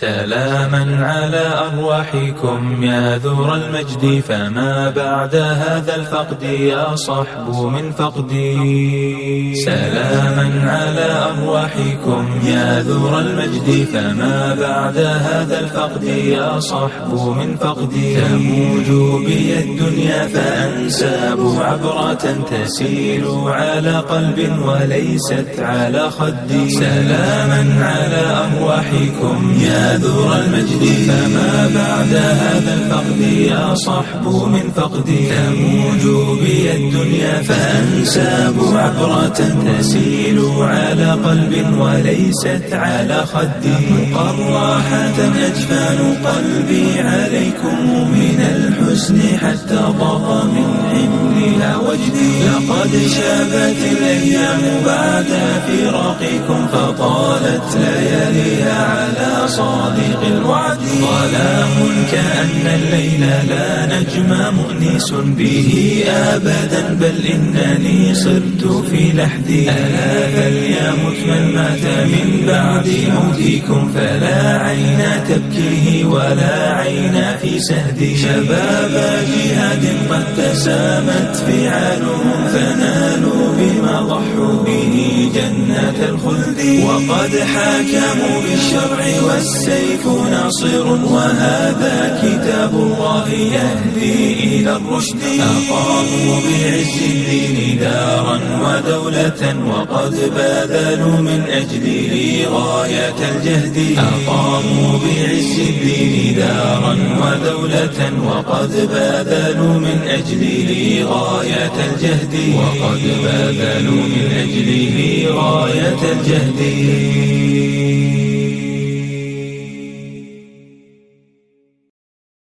سلاما على أرواحكم يا ذور المجد فما بعد هذا الفقد يا صحب من فقدي. سلاما على أرواحكم يا ذور المجد فما بعد هذا الفقد يا صحب من فقدي. تموج بي الدنيا فأنساب عبرة تسيل على قلب وليست على خدي. سلاما على أرواحكم يا ذور المجد فما بعد هذا الفقد يا صحب من فقدي. تموج بي الدنيا فأنساب عبرة تسيل على قلب وليست على خدي. قراحة أجفان قلبي عليكم من الحسن حتى ضاق من حملها وجدي. لقد شابت الأيام بعد فراقكم فطالت على صادق الوعد. ظلام كأن الليل لا نجم مؤنس به أبدا بل إنني صرت في لحدي ألا فليمت من مات من بعد موتكم فلا عين تبكيه ولا عين في سهدي شباب جهاد قد تسامت فعالهم فنالوا بما ضحوا به. جنة الخلد. وقد حاكموا بالشرع والسيف ناصر وهذا كتاب الله يهدي إلى الرشد. أقاموا بعز الدين دارا ودولة وقد باذلوا من أجله غاية الجهد. أقاموا بعز الدين دارا ودولة وقد باذلوا من أجله غاية الجهد. وقد باذلوا من أجله الجهد